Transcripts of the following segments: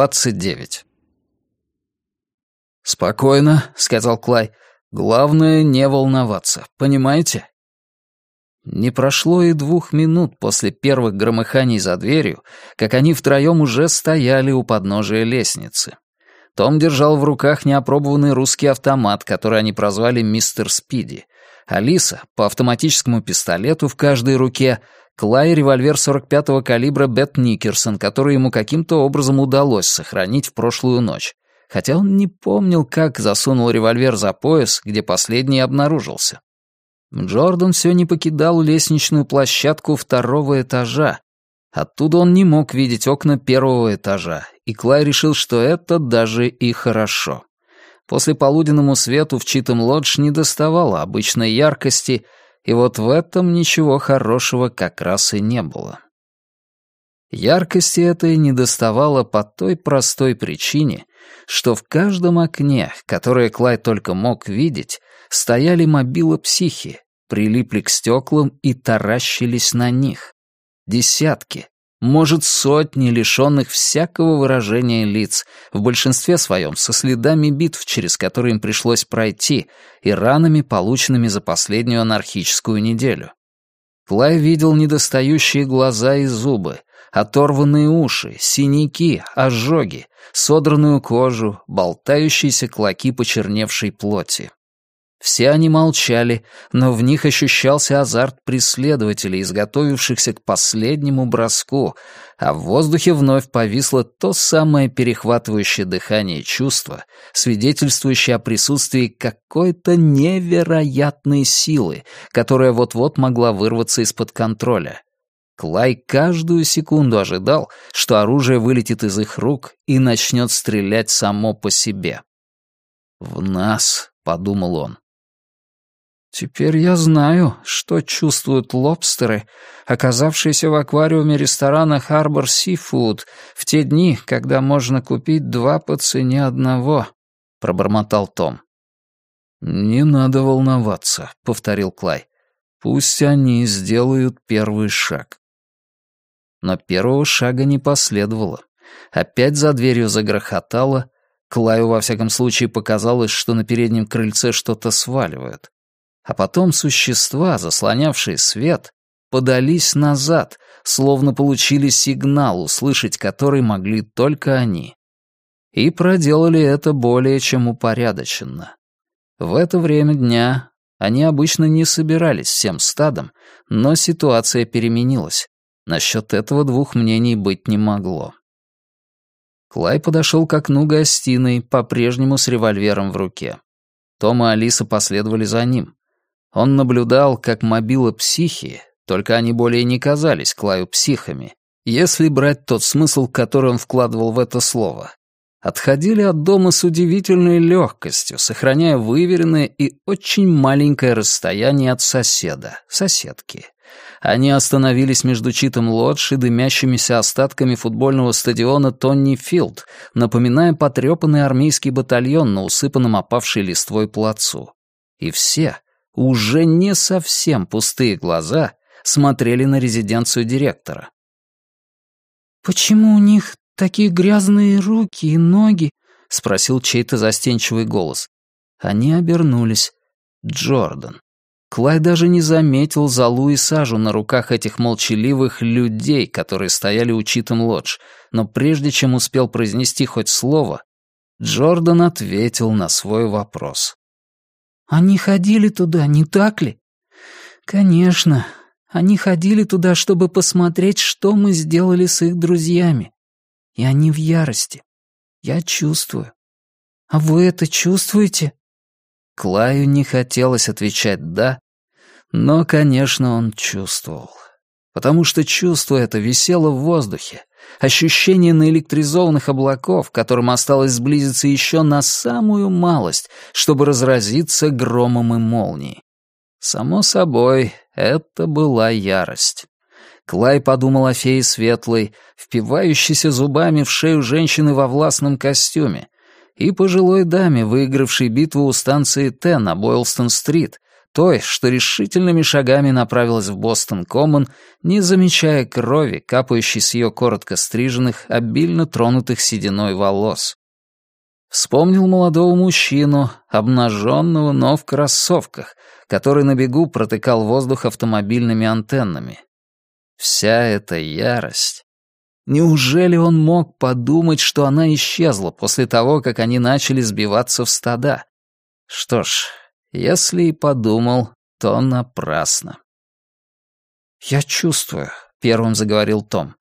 29. «Спокойно», — сказал Клай. «Главное — не волноваться, понимаете?» Не прошло и двух минут после первых громыханий за дверью, как они втроем уже стояли у подножия лестницы. Том держал в руках неопробованный русский автомат, который они прозвали «Мистер Спиди». Алиса — по автоматическому пистолету в каждой руке, Клай — револьвер 45-го калибра Бет Никерсон, который ему каким-то образом удалось сохранить в прошлую ночь, хотя он не помнил, как засунул револьвер за пояс, где последний обнаружился. Джордан все не покидал лестничную площадку второго этажа. Оттуда он не мог видеть окна первого этажа, и Клай решил, что это даже и хорошо. После полуденному свету в Читом Лодж не доставало обычной яркости, и вот в этом ничего хорошего как раз и не было. Яркости этой не доставало по той простой причине, что в каждом окне, которое Клай только мог видеть, стояли мобила психи, прилипли к стеклам и таращились на них. Десятки, может, сотни лишенных всякого выражения лиц, в большинстве своем со следами битв, через которые им пришлось пройти, и ранами, полученными за последнюю анархическую неделю. Клай видел недостающие глаза и зубы, оторванные уши, синяки, ожоги, содранную кожу, болтающиеся клоки почерневшей плоти. Все они молчали, но в них ощущался азарт преследователей, изготовившихся к последнему броску, а в воздухе вновь повисло то самое перехватывающее дыхание чувство, свидетельствующее о присутствии какой-то невероятной силы, которая вот-вот могла вырваться из-под контроля. Клай каждую секунду ожидал, что оружие вылетит из их рук и начнет стрелять само по себе. «В нас», — подумал он. Теперь я знаю, что чувствуют лобстеры, оказавшиеся в аквариуме ресторана Harbor Seafood в те дни, когда можно купить два по цене одного, — пробормотал Том. «Не надо волноваться», — повторил Клай. «Пусть они сделают первый шаг». Но первого шага не последовало. Опять за дверью загрохотало. Клаю, во всяком случае, показалось, что на переднем крыльце что-то сваливают а потом существа, заслонявшие свет, подались назад, словно получили сигнал, услышать который могли только они. И проделали это более чем упорядоченно. В это время дня они обычно не собирались всем стадом, но ситуация переменилась. Насчет этого двух мнений быть не могло. Клай подошел к окну гостиной, по-прежнему с револьвером в руке. Том и Алиса последовали за ним. Он наблюдал, как мобила психи, только они более не казались Клаю психами, если брать тот смысл, который он вкладывал в это слово. Отходили от дома с удивительной легкостью, сохраняя выверенное и очень маленькое расстояние от соседа, соседки. Они остановились между Читом Лодж и дымящимися остатками футбольного стадиона Тонни Филд, напоминая потрепанный армейский батальон на усыпанном опавшей листвой плацу. И все, уже не совсем пустые глаза смотрели на резиденцию директора. «Почему у них такие грязные руки и ноги?» — спросил чей-то застенчивый голос. Они обернулись. Джордан. Клай даже не заметил залу и сажу на руках этих молчаливых людей, которые стояли у Читом Лодж, но прежде чем успел произнести хоть слово, Джордан ответил на свой вопрос. Они ходили туда, не так ли? Конечно, они ходили туда, чтобы посмотреть, что мы сделали с их друзьями. И они в ярости. Я чувствую. А вы это чувствуете? Клаю не хотелось отвечать «да», но, конечно, он чувствовал. Потому что чувство это висело в воздухе, ощущение наэлектризованных облаков, которым осталось сблизиться еще на самую малость, чтобы разразиться громом и молнией. Само собой, это была ярость. Клай подумал о фее светлой, впивающейся зубами в шею женщины во властном костюме, и пожилой даме, выигравшей битву у станции Т на Бойлстон-стрит, той, что решительными шагами направилась в Бостон-Коммон, не замечая крови, капающей с ее коротко стриженных, обильно тронутых сединой волос. Вспомнил молодого мужчину, обнаженного, но в кроссовках, который на бегу протыкал воздух автомобильными антеннами. Вся эта ярость. Неужели он мог подумать, что она исчезла после того, как они начали сбиваться в стада? Что ж, если и подумал, то напрасно. «Я чувствую», — первым заговорил Том.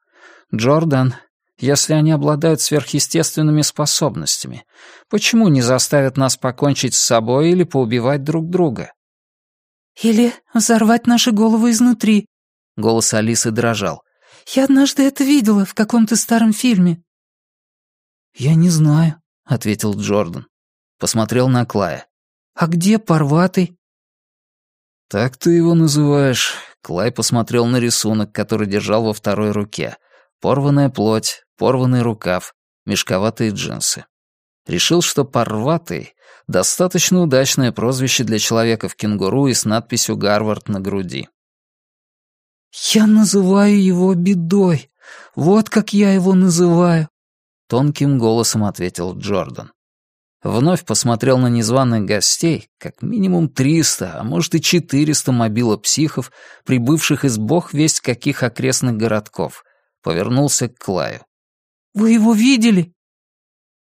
«Джордан, если они обладают сверхъестественными способностями, почему не заставят нас покончить с собой или поубивать друг друга?» «Или взорвать наши головы изнутри», — голос Алисы дрожал. «Я однажды это видела в каком-то старом фильме». «Я не знаю», — ответил Джордан. Посмотрел на Клая. «А где Парватый?» «Так ты его называешь?» Клай посмотрел на рисунок, который держал во второй руке. Порванная плоть, порванный рукав, мешковатые джинсы. Решил, что «Парватый» — достаточно удачное прозвище для человека в кенгуру и с надписью «Гарвард» на груди. «Я называю его бедой. Вот как я его называю», — тонким голосом ответил Джордан. Вновь посмотрел на незваных гостей, как минимум триста, а может и четыреста мобилопсихов, прибывших из бог весть каких окрестных городков. Повернулся к Клаю. «Вы его видели?»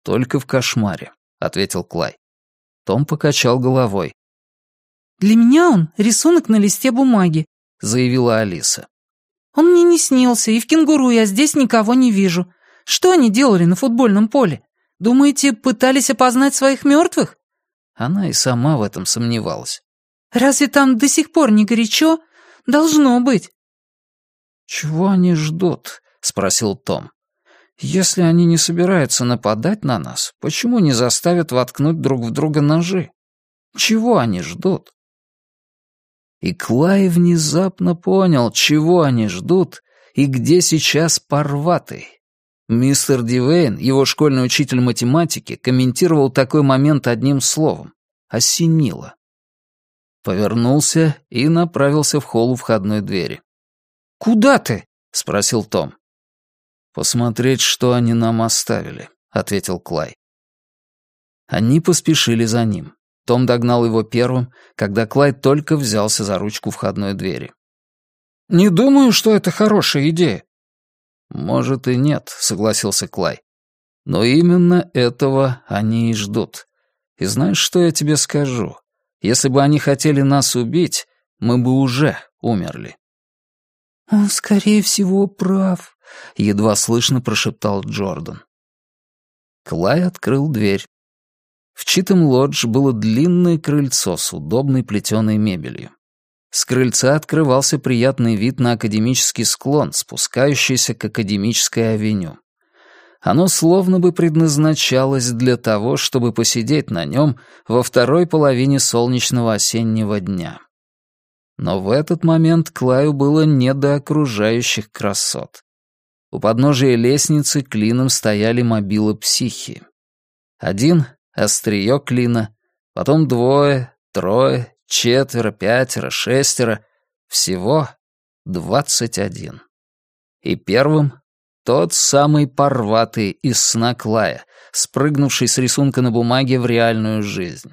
«Только в кошмаре», — ответил Клай. Том покачал головой. «Для меня он рисунок на листе бумаги», — заявила Алиса. «Он мне не снился, и в кенгуру я здесь никого не вижу. Что они делали на футбольном поле? Думаете, пытались опознать своих мертвых?» Она и сама в этом сомневалась. «Разве там до сих пор не горячо? Должно быть». «Чего они ждут?» — спросил Том. «Если они не собираются нападать на нас, почему не заставят воткнуть друг в друга ножи? Чего они ждут?» И Клай внезапно понял, чего они ждут и где сейчас Парватый. Мистер Дивейн, его школьный учитель математики, комментировал такой момент одним словом — осенило. Повернулся и направился в холл у входной двери. «Куда ты?» — спросил Том. «Посмотреть, что они нам оставили», — ответил Клай. Они поспешили за ним. Том догнал его первым, когда Клай только взялся за ручку входной двери. «Не думаю, что это хорошая идея», «Может и нет», — согласился Клай. «Но именно этого они и ждут. И знаешь, что я тебе скажу? Если бы они хотели нас убить, мы бы уже умерли». «Он, скорее всего, прав», — едва слышно прошептал Джордан. Клай открыл дверь. В Читом лодж было длинное крыльцо с удобной плетеной мебелью. С крыльца открывался приятный вид на академический склон, спускающийся к академической авеню. Оно словно бы предназначалось для того, чтобы посидеть на нем во второй половине солнечного осеннего дня. Но в этот момент Клаю было не до окружающих красот. У подножия лестницы клином стояли мобилы психи. Один — острие клина, потом двое, трое, Четверо, пятеро, шестеро. Всего двадцать один. И первым тот самый порватый из сна Клая, спрыгнувший с рисунка на бумаге в реальную жизнь.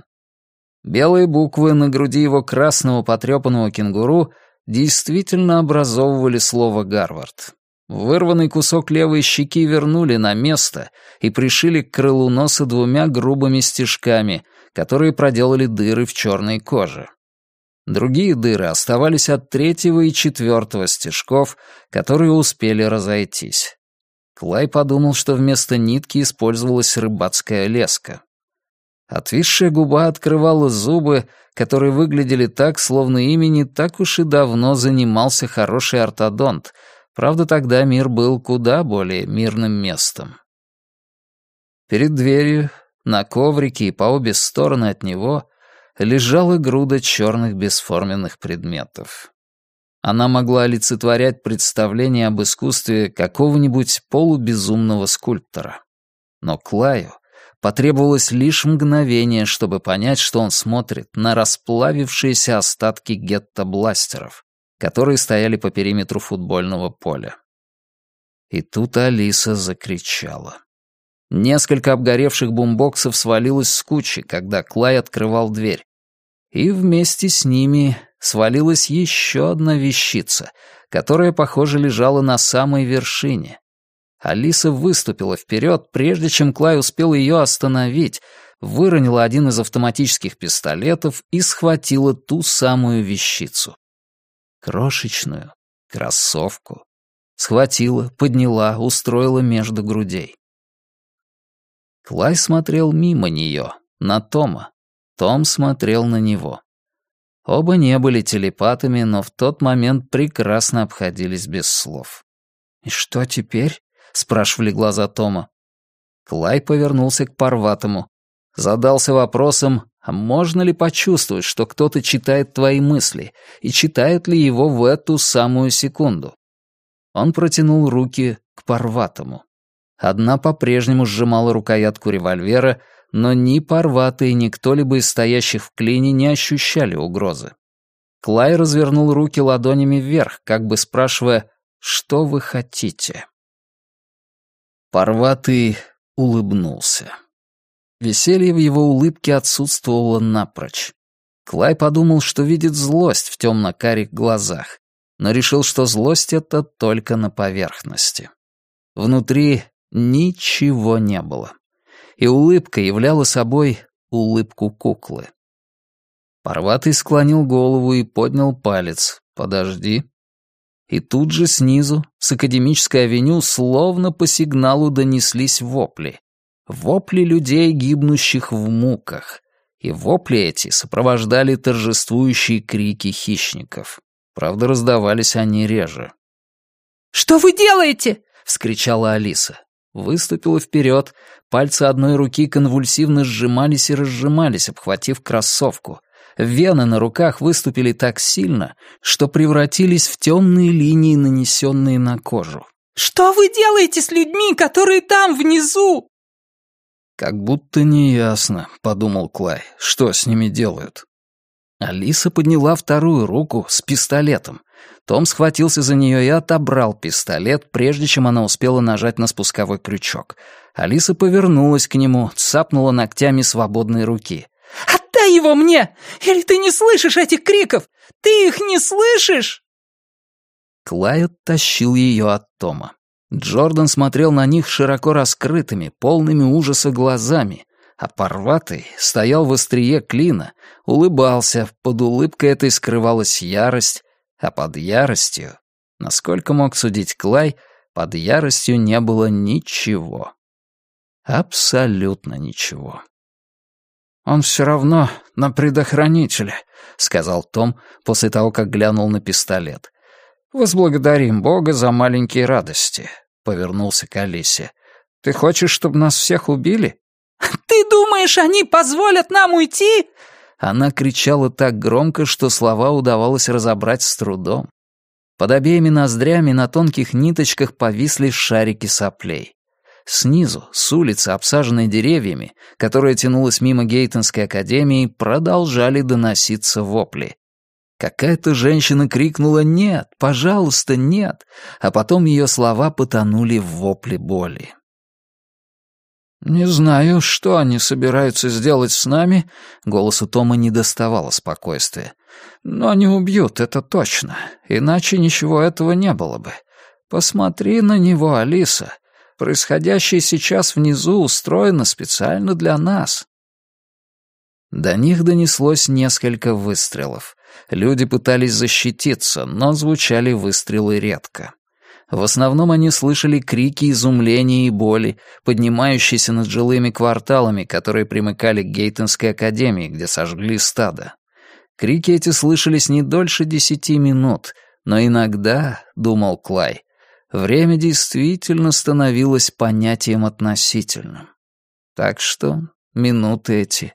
Белые буквы на груди его красного потрепанного кенгуру действительно образовывали слово «Гарвард». Вырванный кусок левой щеки вернули на место и пришили к крылу носа двумя грубыми стежками, которые проделали дыры в черной коже. Другие дыры оставались от третьего и четвертого стежков, которые успели разойтись. Клай подумал, что вместо нитки использовалась рыбацкая леска. Отвисшая губа открывала зубы, которые выглядели так, словно ими не так уж и давно занимался хороший ортодонт, правда, тогда мир был куда более мирным местом. Перед дверью на коврике и по обе стороны от него лежала груда черных бесформенных предметов. Она могла олицетворять представление об искусстве какого-нибудь полубезумного скульптора. Но Клаю Потребовалось лишь мгновение, чтобы понять, что он смотрит на расплавившиеся остатки гетто-бластеров, которые стояли по периметру футбольного поля. И тут Алиса закричала. Несколько обгоревших бумбоксов свалилось с кучи, когда Клай открывал дверь. И вместе с ними свалилась еще одна вещица, которая, похоже, лежала на самой вершине. Алиса выступила вперед, прежде чем Клай успел ее остановить, выронила один из автоматических пистолетов и схватила ту самую вещицу. Крошечную кроссовку. Схватила, подняла, устроила между грудей. Клай смотрел мимо нее, на Тома. Том смотрел на него. Оба не были телепатами, но в тот момент прекрасно обходились без слов. «И что теперь?» — спрашивали глаза Тома. Клай повернулся к Парватому. Задался вопросом, а можно ли почувствовать, что кто-то читает твои мысли, и читает ли его в эту самую секунду? Он протянул руки к Парватому. Одна по-прежнему сжимала рукоятку револьвера, но ни Парваты, ни кто-либо из стоящих в клине не ощущали угрозы. Клай развернул руки ладонями вверх, как бы спрашивая, «Что вы хотите?» Парватый улыбнулся. Веселье в его улыбке отсутствовало напрочь. Клай подумал, что видит злость в темно-карих глазах, но решил, что злость — это только на поверхности. Внутри ничего не было. И улыбка являла собой улыбку куклы. Парватый склонил голову и поднял палец. «Подожди». И тут же снизу, с академической авеню, словно по сигналу донеслись вопли. Вопли людей, гибнущих в муках. И вопли эти сопровождали торжествующие крики хищников. Правда, раздавались они реже. «Что вы делаете?» — вскричала Алиса. Выступила вперед, пальцы одной руки конвульсивно сжимались и разжимались, обхватив кроссовку. Вены на руках выступили так сильно, что превратились в темные линии, нанесенные на кожу. «Что вы делаете с людьми, которые там, внизу?» «Как будто неясно», — подумал Клай, — «что с ними делают?» Алиса подняла вторую руку с пистолетом. Том схватился за нее и отобрал пистолет, прежде чем она успела нажать на спусковой крючок. Алиса повернулась к нему, цапнула ногтями свободной руки. «Отдай его мне! Или ты не слышишь этих криков? Ты их не слышишь?» Клай оттащил ее от Тома. Джордан смотрел на них широко раскрытыми, полными ужаса глазами, а Парватый стоял в острие клина, улыбался, под улыбкой этой скрывалась ярость, а под яростью, насколько мог судить Клай, под яростью не было ничего. Абсолютно ничего. «Он все равно на предохранителе», — сказал Том после того, как глянул на пистолет. «Возблагодарим Бога за маленькие радости», — повернулся к Алисе. «Ты хочешь, чтобы нас всех убили?» «Ты думаешь, они позволят нам уйти?» Она кричала так громко, что слова удавалось разобрать с трудом. Под обеими ноздрями на тонких ниточках повисли шарики соплей. Снизу, с улицы, обсаженной деревьями, которая тянулась мимо Гейтонской академии, продолжали доноситься вопли. Какая-то женщина крикнула «Нет! Пожалуйста, нет!», а потом ее слова потонули в вопле боли. «Не знаю, что они собираются сделать с нами», — голосу Тома не доставало спокойствия. «Но они убьют, это точно, иначе ничего этого не было бы. Посмотри на него, Алиса. Происходящее сейчас внизу устроено специально для нас». До них донеслось несколько выстрелов. Люди пытались защититься, но звучали выстрелы редко. В основном они слышали крики изумления и боли, поднимающиеся над жилыми кварталами, которые примыкали к Гейтонской академии, где сожгли стадо. Крики эти слышались не дольше десяти минут, но иногда, — думал Клай, время действительно становилось понятием относительным. Так что минуты эти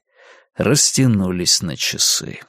растянулись на часы.